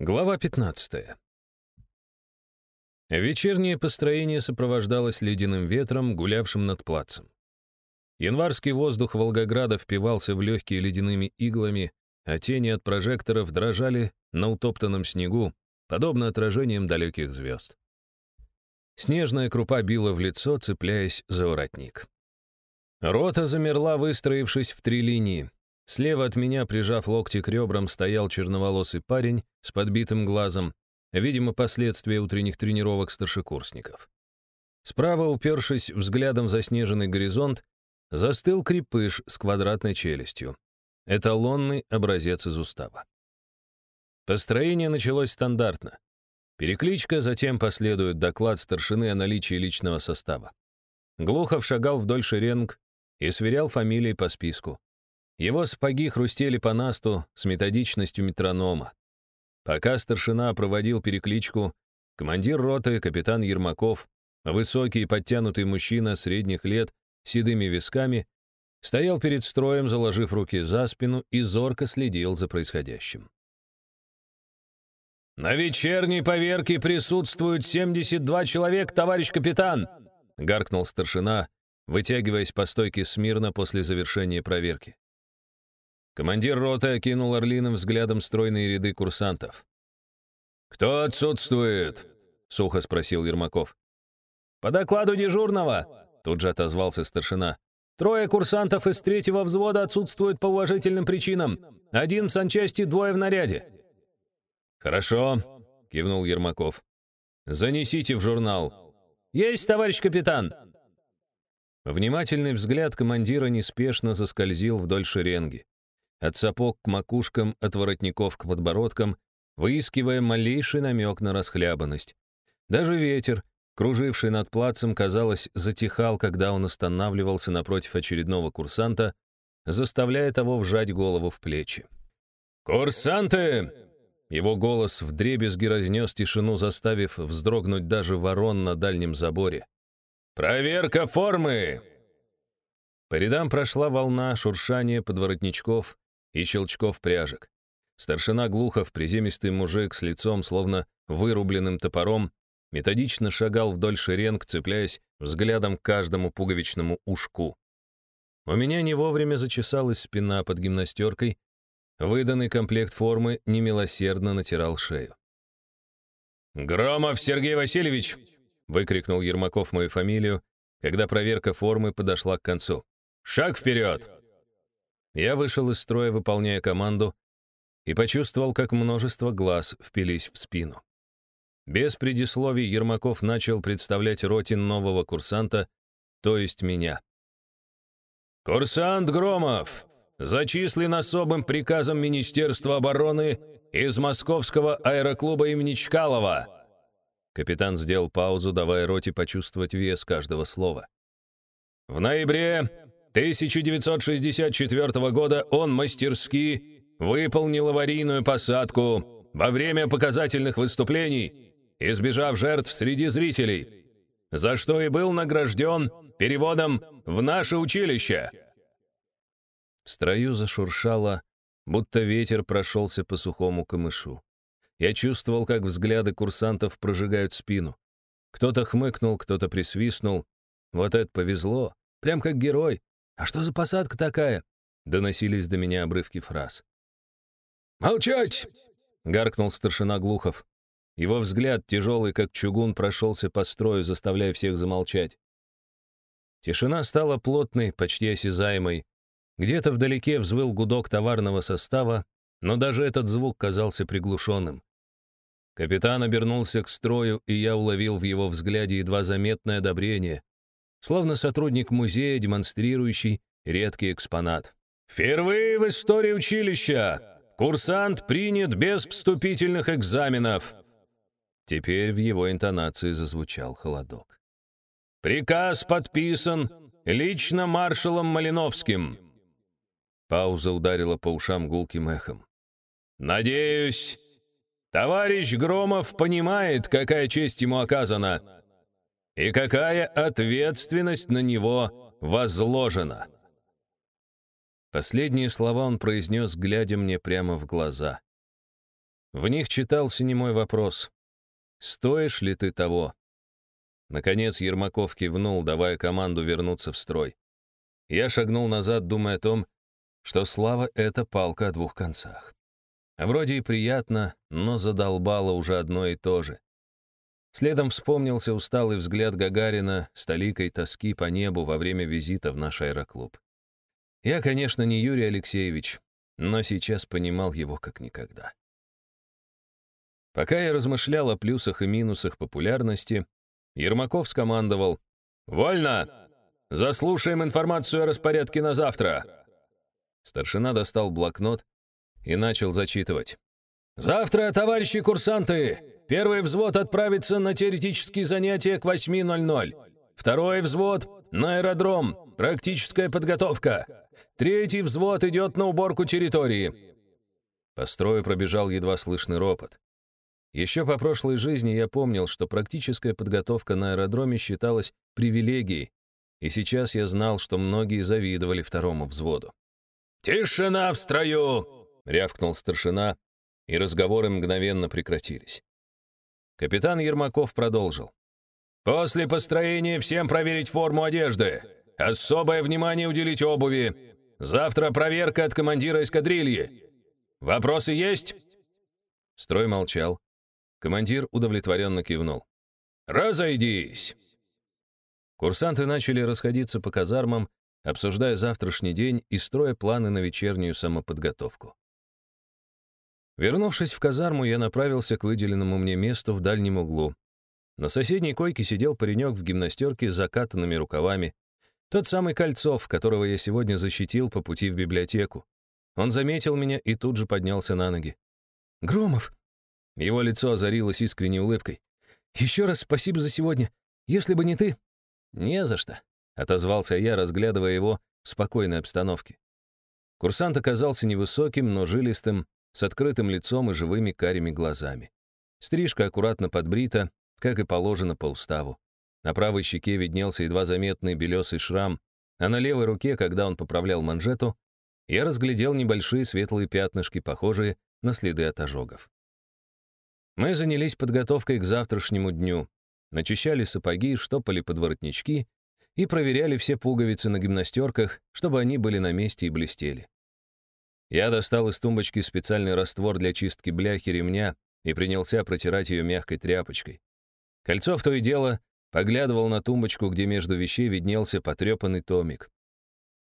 Глава 15. Вечернее построение сопровождалось ледяным ветром, гулявшим над плацем. Январский воздух Волгограда впивался в легкие ледяными иглами, а тени от прожекторов дрожали на утоптанном снегу, подобно отражениям далеких звезд. Снежная крупа била в лицо, цепляясь за воротник. Рота замерла, выстроившись в три линии. Слева от меня, прижав локти к ребрам, стоял черноволосый парень с подбитым глазом, видимо, последствия утренних тренировок старшекурсников. Справа, упершись взглядом в заснеженный горизонт, застыл крепыш с квадратной челюстью. Эталонный образец из устава. Построение началось стандартно. Перекличка, затем последует доклад старшины о наличии личного состава. Глухов шагал вдоль шеренг и сверял фамилии по списку. Его сапоги хрустели по насту с методичностью метронома. Пока старшина проводил перекличку, командир роты, капитан Ермаков, высокий и подтянутый мужчина средних лет, седыми висками, стоял перед строем, заложив руки за спину и зорко следил за происходящим. «На вечерней поверке присутствуют 72 человек, товарищ капитан!» — гаркнул старшина, вытягиваясь по стойке смирно после завершения проверки. Командир роты окинул орлиным взглядом стройные ряды курсантов. «Кто отсутствует?» — сухо спросил Ермаков. «По докладу дежурного», — тут же отозвался старшина. «Трое курсантов из третьего взвода отсутствуют по уважительным причинам. Один в санчасти, двое в наряде». «Хорошо», — кивнул Ермаков. «Занесите в журнал». «Есть, товарищ капитан!» Внимательный взгляд командира неспешно заскользил вдоль шеренги от сапог к макушкам, от воротников к подбородкам, выискивая малейший намек на расхлябанность. Даже ветер, круживший над плацем, казалось, затихал, когда он останавливался напротив очередного курсанта, заставляя того вжать голову в плечи. «Курсанты!» Его голос вдребезги разнес тишину, заставив вздрогнуть даже ворон на дальнем заборе. «Проверка формы!» По рядам прошла волна шуршания подворотничков, и щелчков пряжек. Старшина Глухов, приземистый мужик с лицом, словно вырубленным топором, методично шагал вдоль шеренг, цепляясь взглядом к каждому пуговичному ушку. У меня не вовремя зачесалась спина под гимнастеркой, выданный комплект формы немилосердно натирал шею. «Громов Сергей Васильевич!» — выкрикнул Ермаков мою фамилию, когда проверка формы подошла к концу. «Шаг вперед!» Я вышел из строя, выполняя команду, и почувствовал, как множество глаз впились в спину. Без предисловий Ермаков начал представлять роте нового курсанта, то есть меня. «Курсант Громов, зачислен особым приказом Министерства обороны из Московского аэроклуба имени Чкалова». Капитан сделал паузу, давая роте почувствовать вес каждого слова. «В ноябре 1964 года он мастерски выполнил аварийную посадку во время показательных выступлений, избежав жертв среди зрителей, за что и был награжден переводом в наше училище. В строю зашуршало, будто ветер прошелся по сухому камышу. Я чувствовал, как взгляды курсантов прожигают спину. Кто-то хмыкнул, кто-то присвистнул. Вот это повезло, прям как герой, «А что за посадка такая?» — доносились до меня обрывки фраз. «Молчать!» — гаркнул старшина Глухов. Его взгляд, тяжелый как чугун, прошелся по строю, заставляя всех замолчать. Тишина стала плотной, почти осязаемой. Где-то вдалеке взвыл гудок товарного состава, но даже этот звук казался приглушенным. Капитан обернулся к строю, и я уловил в его взгляде едва заметное одобрение, словно сотрудник музея, демонстрирующий редкий экспонат. «Впервые в истории училища курсант принят без вступительных экзаменов!» Теперь в его интонации зазвучал холодок. «Приказ подписан лично маршалом Малиновским!» Пауза ударила по ушам гулким эхом. «Надеюсь, товарищ Громов понимает, какая честь ему оказана!» И какая ответственность на него возложена. Последние слова он произнес, глядя мне прямо в глаза. В них читался немой вопрос. «Стоишь ли ты того?» Наконец Ермаков кивнул, давая команду вернуться в строй. Я шагнул назад, думая о том, что слава — это палка о двух концах. Вроде и приятно, но задолбало уже одно и то же. Следом вспомнился усталый взгляд Гагарина с толикой тоски по небу во время визита в наш аэроклуб. Я, конечно, не Юрий Алексеевич, но сейчас понимал его как никогда. Пока я размышлял о плюсах и минусах популярности, Ермаков скомандовал «Вольно! Заслушаем информацию о распорядке на завтра!» Старшина достал блокнот и начал зачитывать. «Завтра, товарищи курсанты, первый взвод отправится на теоретические занятия к 8.00. Второй взвод — на аэродром, практическая подготовка. Третий взвод идет на уборку территории». По строю пробежал едва слышный ропот. Еще по прошлой жизни я помнил, что практическая подготовка на аэродроме считалась привилегией, и сейчас я знал, что многие завидовали второму взводу. «Тишина в строю!» — рявкнул старшина, и разговоры мгновенно прекратились. Капитан Ермаков продолжил. «После построения всем проверить форму одежды. Особое внимание уделить обуви. Завтра проверка от командира эскадрильи. Вопросы есть?» Строй молчал. Командир удовлетворенно кивнул. «Разойдись!» Курсанты начали расходиться по казармам, обсуждая завтрашний день и строя планы на вечернюю самоподготовку. Вернувшись в казарму, я направился к выделенному мне месту в дальнем углу. На соседней койке сидел паренек в гимнастерке с закатанными рукавами. Тот самый Кольцов, которого я сегодня защитил по пути в библиотеку. Он заметил меня и тут же поднялся на ноги. «Громов, его лицо озарилось искренней улыбкой. «Еще раз спасибо за сегодня. Если бы не ты...» «Не за что», — отозвался я, разглядывая его в спокойной обстановке. Курсант оказался невысоким, но жилистым, с открытым лицом и живыми карими глазами. Стрижка аккуратно подбрита, как и положено по уставу. На правой щеке виднелся едва заметный белесый шрам, а на левой руке, когда он поправлял манжету, я разглядел небольшие светлые пятнышки, похожие на следы от ожогов. Мы занялись подготовкой к завтрашнему дню, начищали сапоги, штопали подворотнички и проверяли все пуговицы на гимнастерках, чтобы они были на месте и блестели. Я достал из тумбочки специальный раствор для чистки бляхи ремня и принялся протирать ее мягкой тряпочкой. Кольцов то и дело поглядывал на тумбочку, где между вещей виднелся потрепанный томик.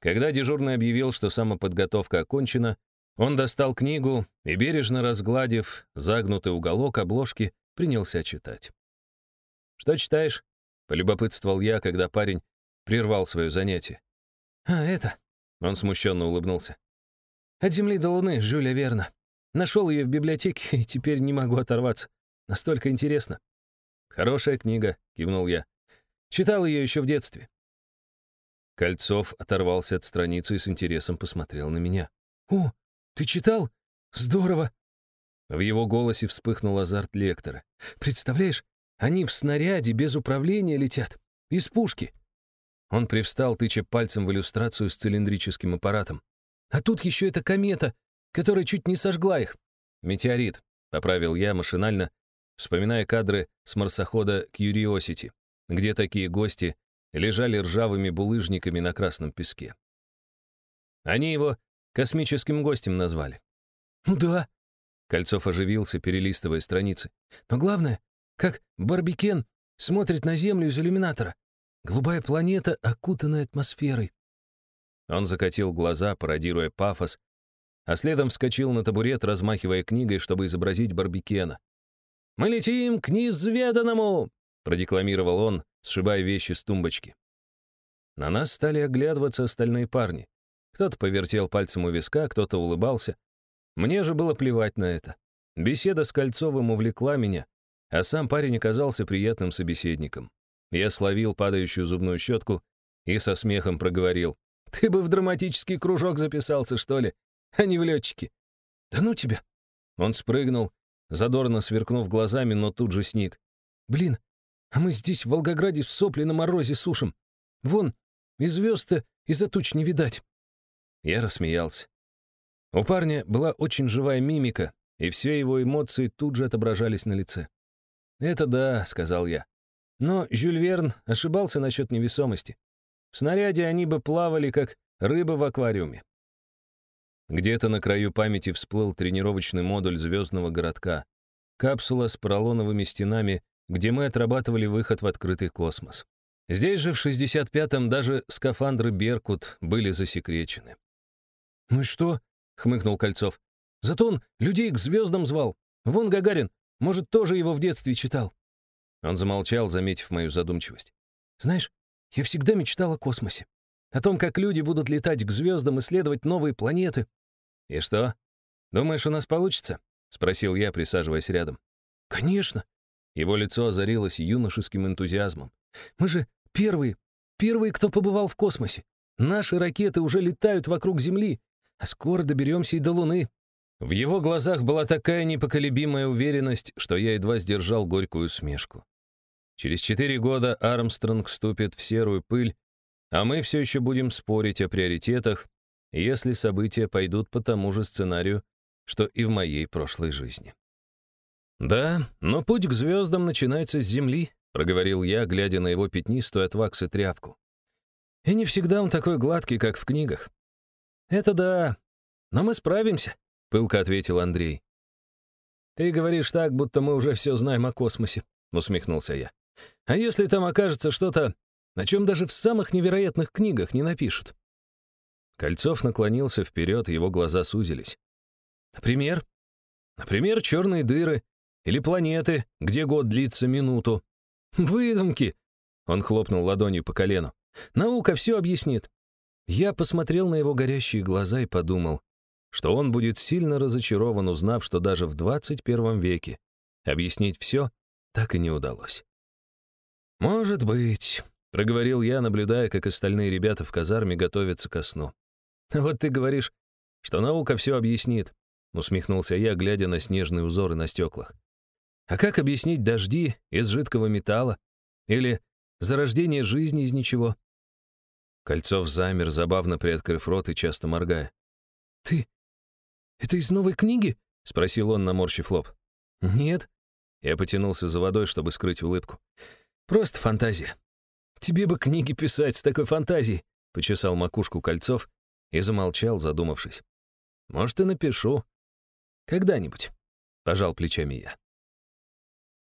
Когда дежурный объявил, что самоподготовка окончена, он достал книгу и, бережно разгладив загнутый уголок обложки, принялся читать. «Что читаешь?» — полюбопытствовал я, когда парень прервал свое занятие. «А, это...» — он смущенно улыбнулся. «От земли до луны, Жюля Верна. Нашел ее в библиотеке и теперь не могу оторваться. Настолько интересно». «Хорошая книга», — кивнул я. «Читал ее еще в детстве». Кольцов оторвался от страницы и с интересом посмотрел на меня. «О, ты читал? Здорово!» В его голосе вспыхнул азарт лектора. «Представляешь, они в снаряде без управления летят. Из пушки». Он привстал, тыча пальцем в иллюстрацию с цилиндрическим аппаратом. «А тут еще эта комета, которая чуть не сожгла их». «Метеорит», — поправил я машинально, вспоминая кадры с марсохода Curiosity, где такие гости лежали ржавыми булыжниками на красном песке. Они его Космическим гостем назвали. Ну да. Кольцов оживился, перелистывая страницы. Но главное, как Барбикен смотрит на Землю из иллюминатора. Голубая планета, окутанная атмосферой. Он закатил глаза, пародируя пафос, а следом вскочил на табурет, размахивая книгой, чтобы изобразить Барбикена. «Мы летим к неизведанному!» — продекламировал он, сшибая вещи с тумбочки. На нас стали оглядываться остальные парни. Кто-то повертел пальцем у виска, кто-то улыбался. Мне же было плевать на это. Беседа с Кольцовым увлекла меня, а сам парень оказался приятным собеседником. Я словил падающую зубную щетку и со смехом проговорил. «Ты бы в драматический кружок записался, что ли, а не в летчики». «Да ну тебя!» Он спрыгнул, задорно сверкнув глазами, но тут же сник. «Блин, а мы здесь в Волгограде сопли на морозе сушим. Вон, и звезд-то из-за туч не видать». Я рассмеялся. У парня была очень живая мимика, и все его эмоции тут же отображались на лице. «Это да», — сказал я. Но Жюль Верн ошибался насчет невесомости. В снаряде они бы плавали, как рыба в аквариуме. Где-то на краю памяти всплыл тренировочный модуль звездного городка. Капсула с поролоновыми стенами, где мы отрабатывали выход в открытый космос. Здесь же в 65-м даже скафандры «Беркут» были засекречены. «Ну и что?» — хмыкнул Кольцов. «Зато он людей к звездам звал. Вон Гагарин, может, тоже его в детстве читал». Он замолчал, заметив мою задумчивость. «Знаешь, я всегда мечтал о космосе. О том, как люди будут летать к звездам, исследовать новые планеты». «И что? Думаешь, у нас получится?» — спросил я, присаживаясь рядом. «Конечно!» Его лицо озарилось юношеским энтузиазмом. «Мы же первые, первые, кто побывал в космосе. Наши ракеты уже летают вокруг Земли, а скоро доберемся и до Луны». В его глазах была такая непоколебимая уверенность, что я едва сдержал горькую смешку. Через четыре года Армстронг вступит в серую пыль, а мы все еще будем спорить о приоритетах, если события пойдут по тому же сценарию, что и в моей прошлой жизни. «Да, но путь к звездам начинается с Земли», — проговорил я, глядя на его пятнистую от ваксы тряпку. «И не всегда он такой гладкий, как в книгах». «Это да, но мы справимся», пылко ответил Андрей. «Ты говоришь так, будто мы уже все знаем о космосе», — усмехнулся я. «А если там окажется что-то, о чем даже в самых невероятных книгах не напишут?» Кольцов наклонился вперед, его глаза сузились. «Например? Например, черные дыры или планеты, где год длится минуту. Выдумки!» Он хлопнул ладонью по колену. «Наука все объяснит». Я посмотрел на его горящие глаза и подумал, что он будет сильно разочарован, узнав, что даже в 21 веке объяснить все так и не удалось. «Может быть», — проговорил я, наблюдая, как остальные ребята в казарме готовятся ко сну. «Вот ты говоришь, что наука все объяснит», — усмехнулся я, глядя на снежные узоры на стеклах. «А как объяснить дожди из жидкого металла? Или зарождение жизни из ничего?» Кольцов замер, забавно приоткрыв рот и часто моргая. «Ты «Это из новой книги?» — спросил он, наморщив лоб. «Нет». Я потянулся за водой, чтобы скрыть улыбку. «Просто фантазия. Тебе бы книги писать с такой фантазией», — почесал макушку кольцов и замолчал, задумавшись. «Может, и напишу. Когда-нибудь», — пожал плечами я.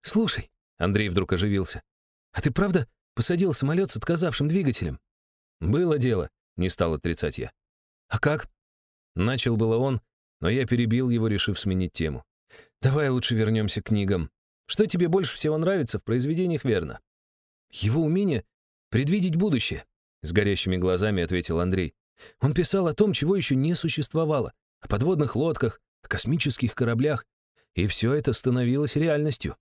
«Слушай», — Андрей вдруг оживился, «а ты правда посадил самолет с отказавшим двигателем?» «Было дело», — не стал отрицать я. «А как?» Начал было он, но я перебил его, решив сменить тему. «Давай лучше вернемся к книгам. Что тебе больше всего нравится в произведениях Верна?» «Его умение предвидеть будущее», — с горящими глазами ответил Андрей. «Он писал о том, чего еще не существовало, о подводных лодках, о космических кораблях, и все это становилось реальностью».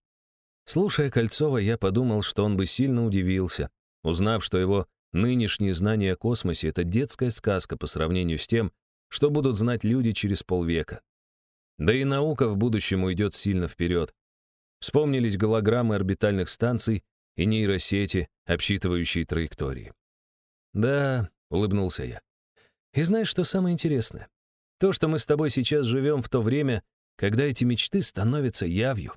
Слушая Кольцова, я подумал, что он бы сильно удивился, узнав, что его нынешние знания о космосе — это детская сказка по сравнению с тем, что будут знать люди через полвека. Да и наука в будущем уйдет сильно вперед. Вспомнились голограммы орбитальных станций и нейросети, обсчитывающие траектории. «Да», — улыбнулся я. «И знаешь, что самое интересное? То, что мы с тобой сейчас живем в то время, когда эти мечты становятся явью».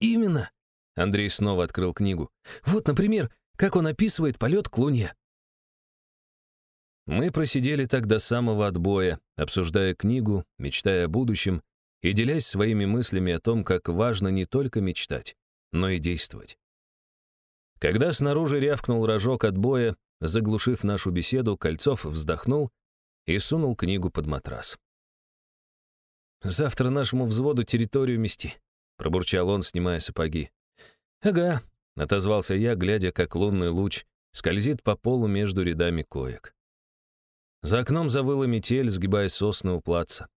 «Именно!» — Андрей снова открыл книгу. «Вот, например, как он описывает полет к Луне. Мы просидели так до самого отбоя, обсуждая книгу, мечтая о будущем и делясь своими мыслями о том, как важно не только мечтать, но и действовать. Когда снаружи рявкнул рожок отбоя, заглушив нашу беседу, Кольцов вздохнул и сунул книгу под матрас. «Завтра нашему взводу территорию мести», — пробурчал он, снимая сапоги. «Ага», — отозвался я, глядя, как лунный луч скользит по полу между рядами коек. За окном завыла метель, сгибая сосны у плаца.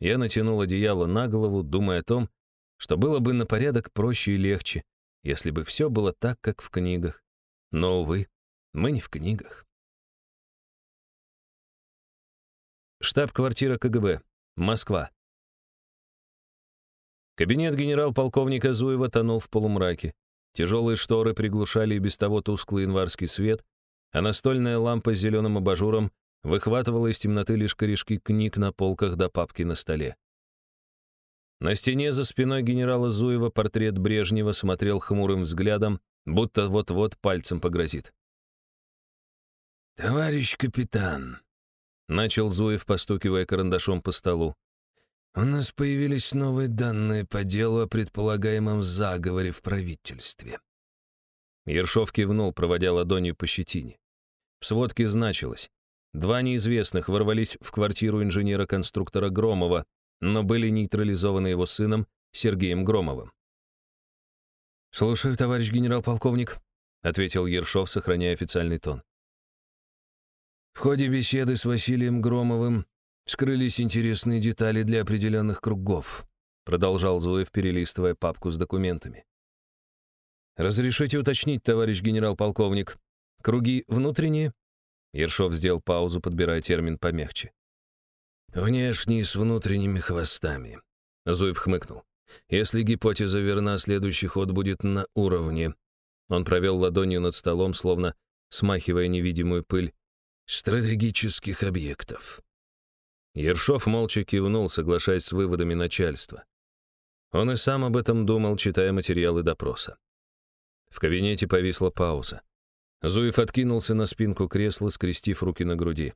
Я натянул одеяло на голову, думая о том, что было бы на порядок проще и легче, если бы все было так, как в книгах. Но, увы, мы не в книгах. Штаб-квартира КГБ. Москва. Кабинет генерал-полковника Зуева тонул в полумраке. Тяжелые шторы приглушали и без того тусклый январский свет, а настольная лампа с зеленым абажуром выхватывала из темноты лишь корешки книг на полках да папки на столе. На стене за спиной генерала Зуева портрет Брежнева смотрел хмурым взглядом, будто вот-вот пальцем погрозит. «Товарищ капитан», — начал Зуев, постукивая карандашом по столу, «у нас появились новые данные по делу о предполагаемом заговоре в правительстве». Ершов кивнул, проводя ладонью по щетине. В сводке значилось. Два неизвестных ворвались в квартиру инженера-конструктора Громова, но были нейтрализованы его сыном Сергеем Громовым. «Слушаю, товарищ генерал-полковник», — ответил Ершов, сохраняя официальный тон. В ходе беседы с Василием Громовым вскрылись интересные детали для определенных кругов, продолжал Зуев, перелистывая папку с документами. «Разрешите уточнить, товарищ генерал-полковник, круги внутренние?» Ершов сделал паузу, подбирая термин помягче. «Внешние с внутренними хвостами», — Зуев хмыкнул. «Если гипотеза верна, следующий ход будет на уровне». Он провел ладонью над столом, словно смахивая невидимую пыль. «Стратегических объектов». Ершов молча кивнул, соглашаясь с выводами начальства. Он и сам об этом думал, читая материалы допроса. В кабинете повисла пауза. Зуев откинулся на спинку кресла, скрестив руки на груди.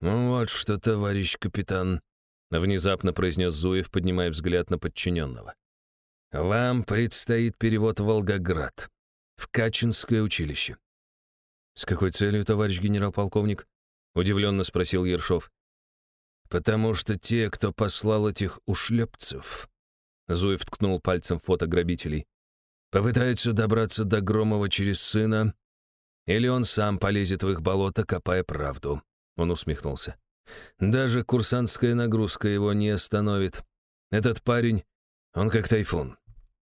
«Ну вот что, товарищ капитан», — внезапно произнес Зуев, поднимая взгляд на подчиненного. «Вам предстоит перевод в Волгоград, в Качинское училище». «С какой целью, товарищ генерал-полковник?» — удивленно спросил Ершов. «Потому что те, кто послал этих ушлепцев...» Зуев ткнул пальцем фото грабителей. «Попытаются добраться до Громова через сына или он сам полезет в их болото, копая правду. Он усмехнулся. Даже курсантская нагрузка его не остановит. Этот парень, он как тайфун.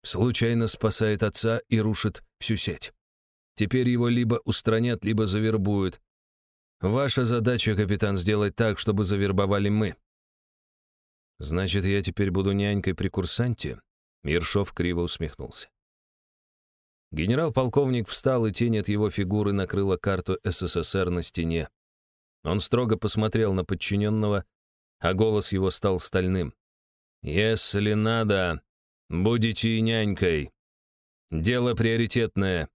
Случайно спасает отца и рушит всю сеть. Теперь его либо устранят, либо завербуют. Ваша задача, капитан, сделать так, чтобы завербовали мы. Значит, я теперь буду нянькой при курсанте? Ершов криво усмехнулся. Генерал-полковник встал, и тень от его фигуры накрыла карту СССР на стене. Он строго посмотрел на подчиненного, а голос его стал стальным. «Если надо, будете и нянькой. Дело приоритетное.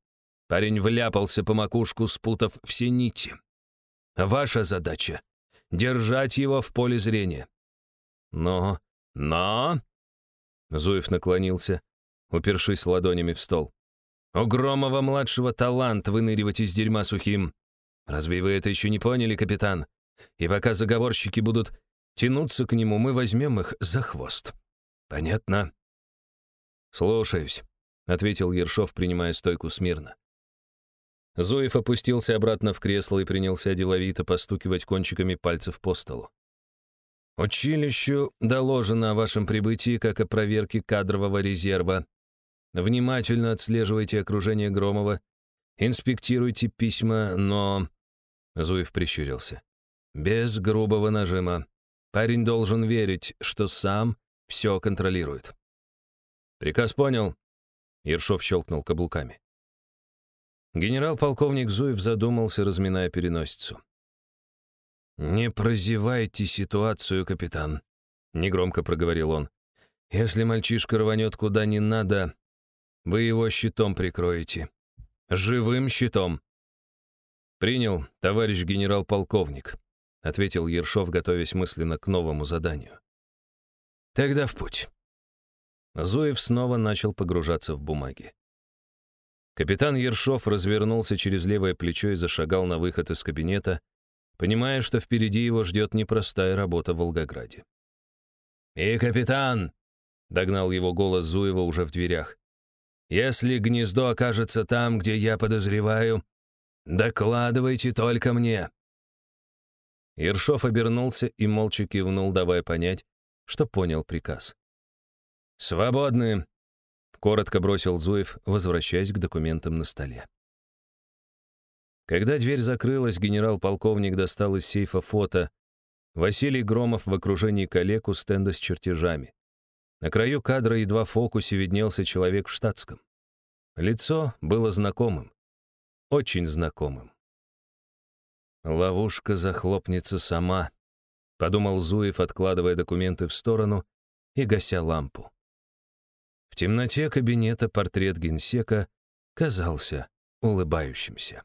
Парень вляпался по макушку, спутав все нити. Ваша задача — держать его в поле зрения». «Но, но...» Зуев наклонился, упершись ладонями в стол. У Громова-младшего талант выныривать из дерьма сухим. Разве вы это еще не поняли, капитан? И пока заговорщики будут тянуться к нему, мы возьмем их за хвост. Понятно? Слушаюсь, — ответил Ершов, принимая стойку смирно. Зуев опустился обратно в кресло и принялся деловито постукивать кончиками пальцев по столу. «Училищу доложено о вашем прибытии как о проверке кадрового резерва. Внимательно отслеживайте окружение Громова, инспектируйте письма, но...» Зуев прищурился. «Без грубого нажима. Парень должен верить, что сам все контролирует». «Приказ понял», — Ершов щелкнул каблуками. Генерал-полковник Зуев задумался, разминая переносицу. «Не прозевайте ситуацию, капитан», — негромко проговорил он. «Если мальчишка рванет куда не надо, вы его щитом прикроете. Живым щитом. Принял, товарищ генерал-полковник, ответил Ершов, готовясь мысленно к новому заданию. Тогда в путь. Зуев снова начал погружаться в бумаги. Капитан Ершов развернулся через левое плечо и зашагал на выход из кабинета, понимая, что впереди его ждет непростая работа в Волгограде. «И капитан!» — догнал его голос Зуева уже в дверях. Если гнездо окажется там, где я подозреваю, докладывайте только мне». Ершов обернулся и молча кивнул, давая понять, что понял приказ. «Свободны!» — коротко бросил Зуев, возвращаясь к документам на столе. Когда дверь закрылась, генерал-полковник достал из сейфа фото. Василий Громов в окружении коллег у стенда с чертежами. На краю кадра едва в фокусе виднелся человек в штатском. Лицо было знакомым. Очень знакомым. «Ловушка захлопнется сама», — подумал Зуев, откладывая документы в сторону и гася лампу. В темноте кабинета портрет генсека казался улыбающимся.